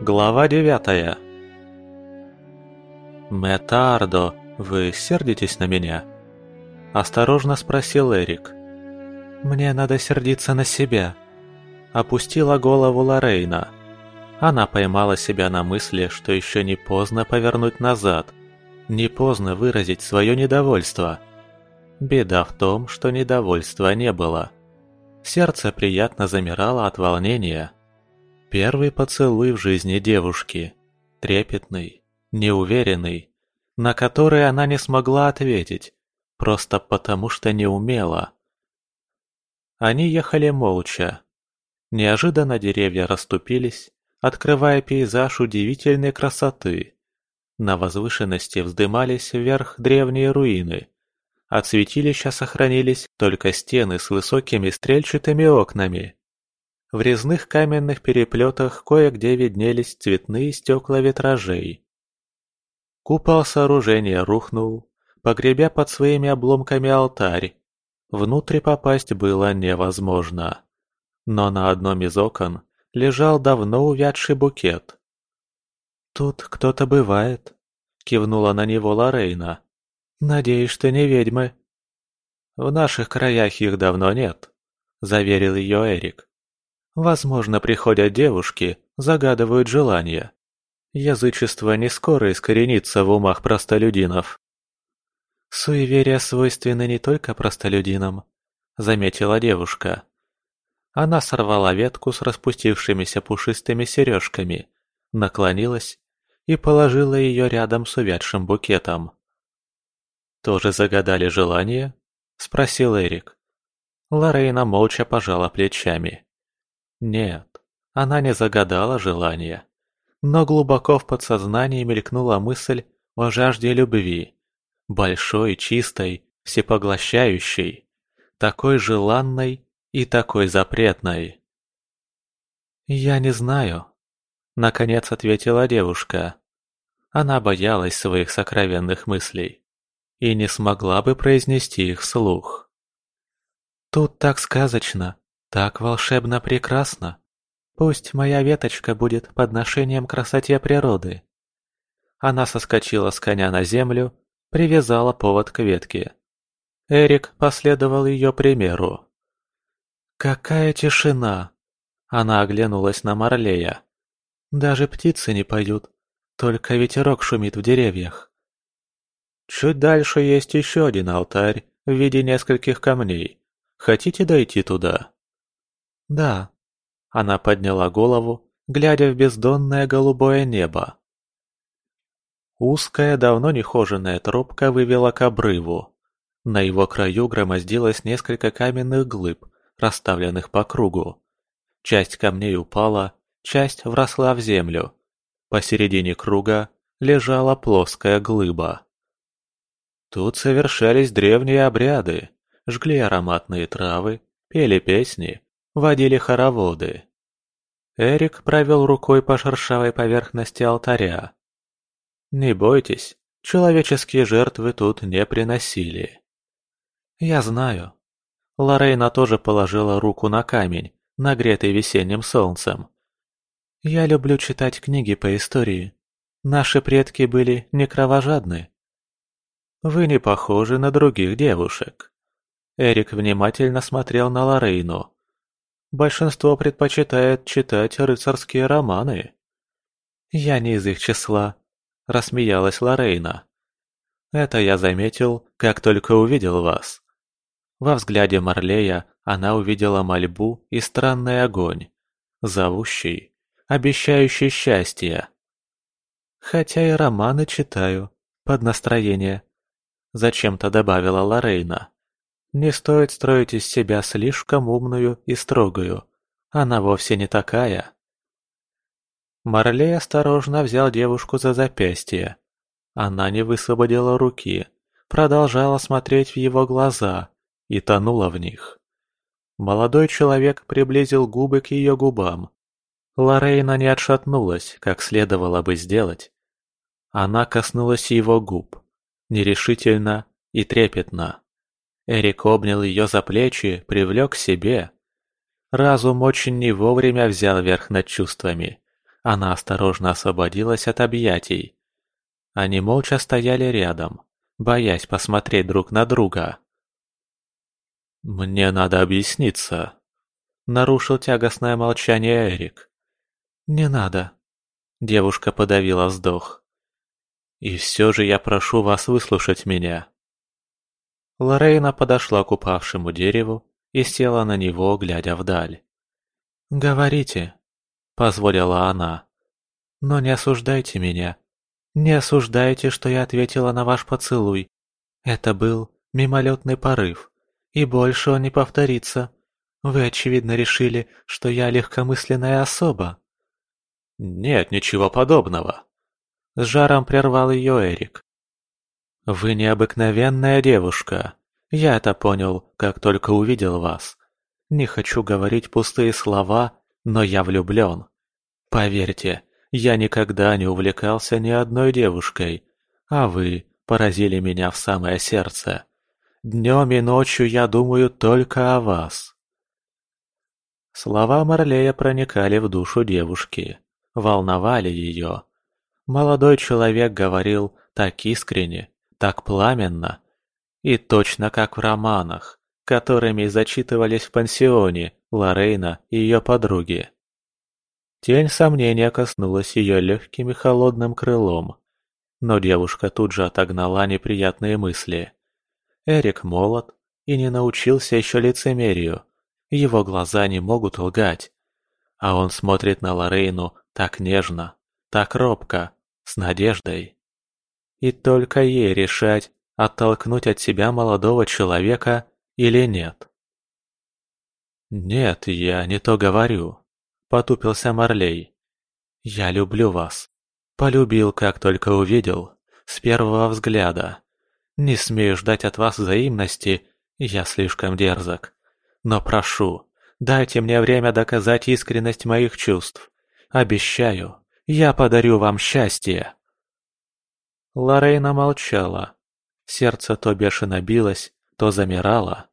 Глава девятая «Метардо, вы сердитесь на меня?» Осторожно спросил Эрик. «Мне надо сердиться на себя», — опустила голову Лорейна. Она поймала себя на мысли, что еще не поздно повернуть назад, не поздно выразить свое недовольство. Беда в том, что недовольства не было. Сердце приятно замирало от волнения. Первый поцелуй в жизни девушки. Трепетный, неуверенный, на который она не смогла ответить, просто потому что не умела. Они ехали молча. Неожиданно деревья расступились, открывая пейзаж удивительной красоты. На возвышенности вздымались вверх древние руины. От святилища сохранились только стены с высокими стрельчатыми окнами. В резных каменных переплетах кое-где виднелись цветные стекла витражей. Купол сооружения рухнул, погребя под своими обломками алтарь. Внутрь попасть было невозможно. Но на одном из окон лежал давно увядший букет. «Тут кто-то бывает», — кивнула на него Лорейна. «Надеюсь, что не ведьмы». «В наших краях их давно нет», — заверил ее Эрик. «Возможно, приходят девушки, загадывают желания. Язычество не скоро искоренится в умах простолюдинов». «Суеверия свойственны не только простолюдинам», — заметила девушка. Она сорвала ветку с распустившимися пушистыми сережками, наклонилась и положила ее рядом с увядшим букетом. «Тоже загадали желание?» – спросил Эрик. Лорейна молча пожала плечами. Нет, она не загадала желание. Но глубоко в подсознании мелькнула мысль о жажде любви. Большой, чистой, всепоглощающей. Такой желанной и такой запретной. «Я не знаю», — наконец ответила девушка. Она боялась своих сокровенных мыслей и не смогла бы произнести их вслух. «Тут так сказочно, так волшебно прекрасно. Пусть моя веточка будет подношением красоте природы». Она соскочила с коня на землю, привязала повод к ветке. Эрик последовал ее примеру. «Какая тишина!» Она оглянулась на Марлея. «Даже птицы не поют, только ветерок шумит в деревьях». «Чуть дальше есть еще один алтарь в виде нескольких камней. Хотите дойти туда?» «Да». Она подняла голову, глядя в бездонное голубое небо. Узкая, давно нехоженная тропка вывела к обрыву. На его краю громоздилось несколько каменных глыб, расставленных по кругу. Часть камней упала, часть вросла в землю. Посередине круга лежала плоская глыба. Тут совершались древние обряды, жгли ароматные травы, пели песни, водили хороводы. Эрик провел рукой по шершавой поверхности алтаря. «Не бойтесь, человеческие жертвы тут не приносили». «Я знаю», Лорейна тоже положила руку на камень, нагретый весенним солнцем. «Я люблю читать книги по истории. Наши предки были не кровожадны». «Вы не похожи на других девушек». Эрик внимательно смотрел на Лорейну. «Большинство предпочитает читать рыцарские романы». «Я не из их числа», — рассмеялась Лорейна. «Это я заметил, как только увидел вас. Во взгляде Марлея она увидела мольбу и странный огонь, зовущий, обещающий счастье. Хотя и романы читаю, под настроение. Зачем-то добавила Лорейна. Не стоит строить из себя слишком умную и строгую. Она вовсе не такая. Марлей осторожно взял девушку за запястье. Она не высвободила руки, продолжала смотреть в его глаза, и тонула в них. Молодой человек приблизил губы к ее губам. Лорейна не отшатнулась, как следовало бы сделать. Она коснулась его губ, нерешительно и трепетно. Эрик обнял ее за плечи, привлек к себе. Разум очень не вовремя взял верх над чувствами. она осторожно освободилась от объятий. Они молча стояли рядом, боясь посмотреть друг на друга. «Мне надо объясниться», — нарушил тягостное молчание Эрик. «Не надо», — девушка подавила вздох. «И все же я прошу вас выслушать меня». Лорейна подошла к упавшему дереву и села на него, глядя вдаль. «Говорите», — позволила она. «Но не осуждайте меня. Не осуждайте, что я ответила на ваш поцелуй. Это был мимолетный порыв, и больше он не повторится. Вы, очевидно, решили, что я легкомысленная особа». «Нет, ничего подобного», — с жаром прервал ее Эрик. «Вы необыкновенная девушка. Я это понял, как только увидел вас. Не хочу говорить пустые слова, но я влюблен. Поверьте, я никогда не увлекался ни одной девушкой, а вы поразили меня в самое сердце. Днем и ночью я думаю только о вас. Слова Марлея проникали в душу девушки, волновали ее. Молодой человек говорил так искренне, так пламенно, и точно как в романах которыми зачитывались в пансионе Лорейна и ее подруги. Тень сомнения коснулась ее легким и холодным крылом, но девушка тут же отогнала неприятные мысли. Эрик молод и не научился еще лицемерию, его глаза не могут лгать, а он смотрит на Лорейну так нежно, так робко, с надеждой. И только ей решать, оттолкнуть от себя молодого человека или нет? «Нет, я не то говорю», — потупился Марлей. «Я люблю вас. Полюбил, как только увидел, с первого взгляда. Не смею ждать от вас взаимности, я слишком дерзок. Но прошу, дайте мне время доказать искренность моих чувств. Обещаю, я подарю вам счастье». Лорейна молчала. Сердце то бешено билось, то замирало.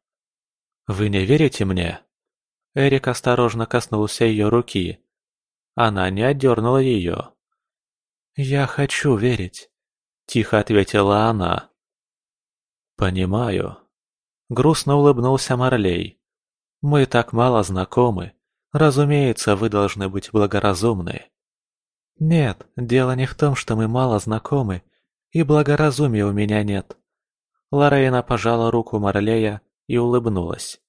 «Вы не верите мне?» Эрик осторожно коснулся ее руки. Она не отдернула ее. «Я хочу верить», — тихо ответила она. «Понимаю». Грустно улыбнулся Марлей. «Мы так мало знакомы. Разумеется, вы должны быть благоразумны». «Нет, дело не в том, что мы мало знакомы, и благоразумия у меня нет». Лорейна пожала руку Марлея и улыбнулась.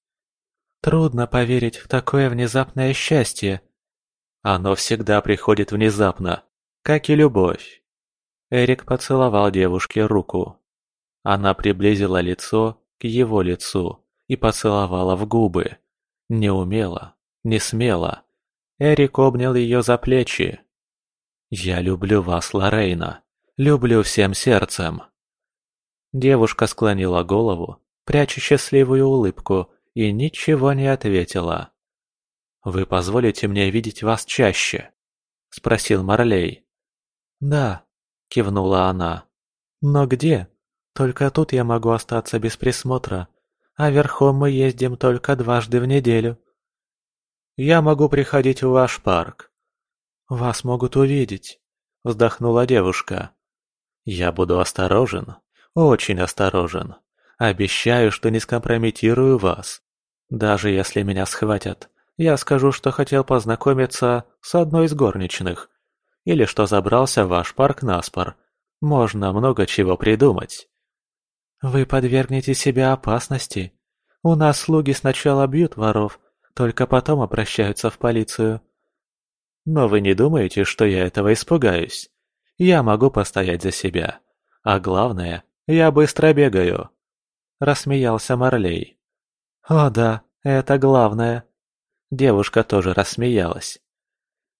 «Трудно поверить в такое внезапное счастье. Оно всегда приходит внезапно, как и любовь». Эрик поцеловал девушке руку. Она приблизила лицо к его лицу и поцеловала в губы. Не умела, не смела. Эрик обнял ее за плечи. «Я люблю вас, Лорейна. Люблю всем сердцем». Девушка склонила голову пряча счастливую улыбку, и ничего не ответила. «Вы позволите мне видеть вас чаще?» — спросил Марлей. «Да», — кивнула она. «Но где? Только тут я могу остаться без присмотра, а верхом мы ездим только дважды в неделю». «Я могу приходить в ваш парк». «Вас могут увидеть», — вздохнула девушка. «Я буду осторожен, очень осторожен. Обещаю, что не скомпрометирую вас. Даже если меня схватят, я скажу, что хотел познакомиться с одной из горничных. Или что забрался в ваш парк наспор. Можно много чего придумать. Вы подвергнете себя опасности. У нас слуги сначала бьют воров, только потом обращаются в полицию. Но вы не думаете, что я этого испугаюсь? Я могу постоять за себя. А главное, я быстро бегаю. – рассмеялся Марлей. «О да, это главное». Девушка тоже рассмеялась.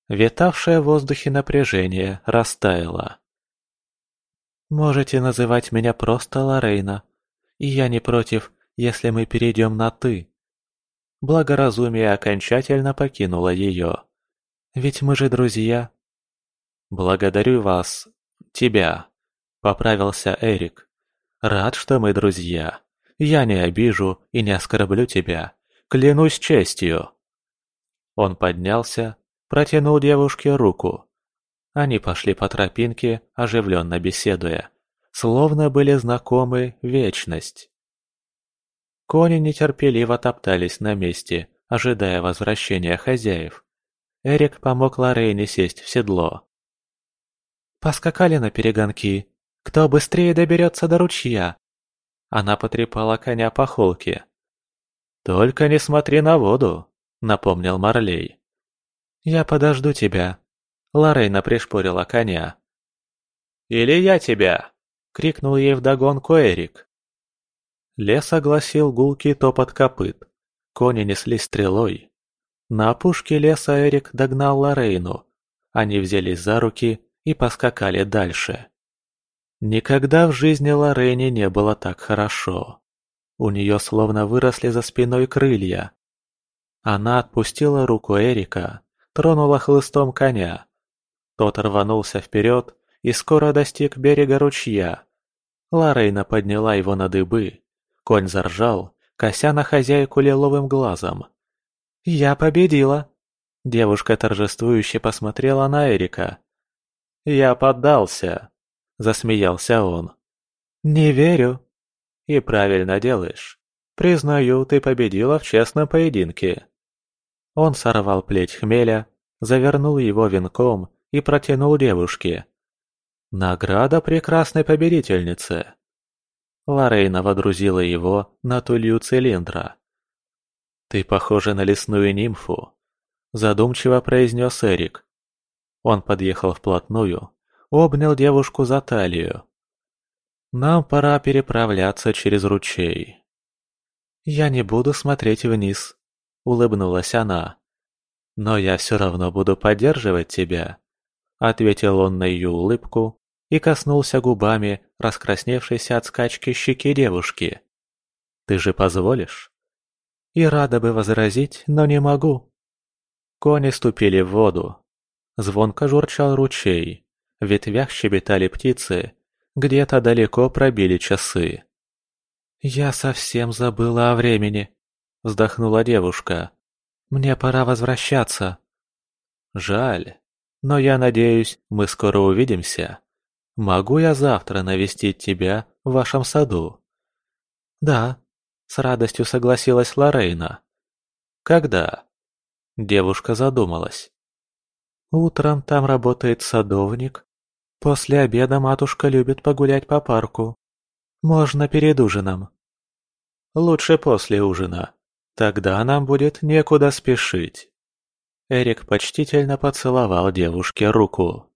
Витавшее в воздухе напряжение растаяло. «Можете называть меня просто Лорейна, и я не против, если мы перейдем на «ты». Благоразумие окончательно покинуло ее. Ведь мы же друзья. «Благодарю вас, тебя», — поправился Эрик. «Рад, что мы друзья». Я не обижу и не оскорблю тебя. Клянусь честью!» Он поднялся, протянул девушке руку Они пошли по тропинке, оживленно беседуя, словно были знакомы вечность. Кони нетерпеливо топтались на месте, ожидая возвращения хозяев. Эрик помог Лорейне сесть в седло. «Поскакали на перегонки. Кто быстрее доберется до ручья?» Она потрепала коня по холке. «Только не смотри на воду», — напомнил Марлей. «Я подожду тебя». Лорейна пришпорила коня. «Или я тебя!» — крикнул ей вдогонку Эрик. Лес огласил гулкий топот копыт. Кони несли стрелой. На опушке леса Эрик догнал Лорейну. Они взялись за руки и поскакали дальше. Никогда в жизни Лорейне не было так хорошо. У нее словно выросли за спиной крылья. Она отпустила руку Эрика, тронула хлыстом коня. Тот рванулся вперед и скоро достиг берега ручья. Лорейна подняла его на дыбы. Конь заржал, кося на хозяйку лиловым глазом. «Я победила!» Девушка торжествующе посмотрела на Эрика. «Я поддался!» – засмеялся он. «Не верю!» «И правильно делаешь. Признаю, ты победила в честном поединке». Он сорвал плеть хмеля, завернул его венком и протянул девушке. «Награда прекрасной победительницы!» Лорейна водрузила его на тулью цилиндра. «Ты похожа на лесную нимфу», – задумчиво произнес Эрик. Он подъехал вплотную, обнял девушку за талию. «Нам пора переправляться через ручей». «Я не буду смотреть вниз», – улыбнулась она. «Но я все равно буду поддерживать тебя», – ответил он на ее улыбку и коснулся губами раскрасневшейся от скачки щеки девушки. «Ты же позволишь?» «И рада бы возразить, но не могу». Кони ступили в воду, Звонко журчал ручей, в ветвях щебетали птицы, где-то далеко пробили часы. «Я совсем забыла о времени», — вздохнула девушка. «Мне пора возвращаться». «Жаль, но я надеюсь, мы скоро увидимся. Могу я завтра навестить тебя в вашем саду?» «Да», — с радостью согласилась Лорейна. «Когда?» Девушка задумалась. Утром там работает садовник. После обеда матушка любит погулять по парку. Можно перед ужином. Лучше после ужина. Тогда нам будет некуда спешить. Эрик почтительно поцеловал девушке руку.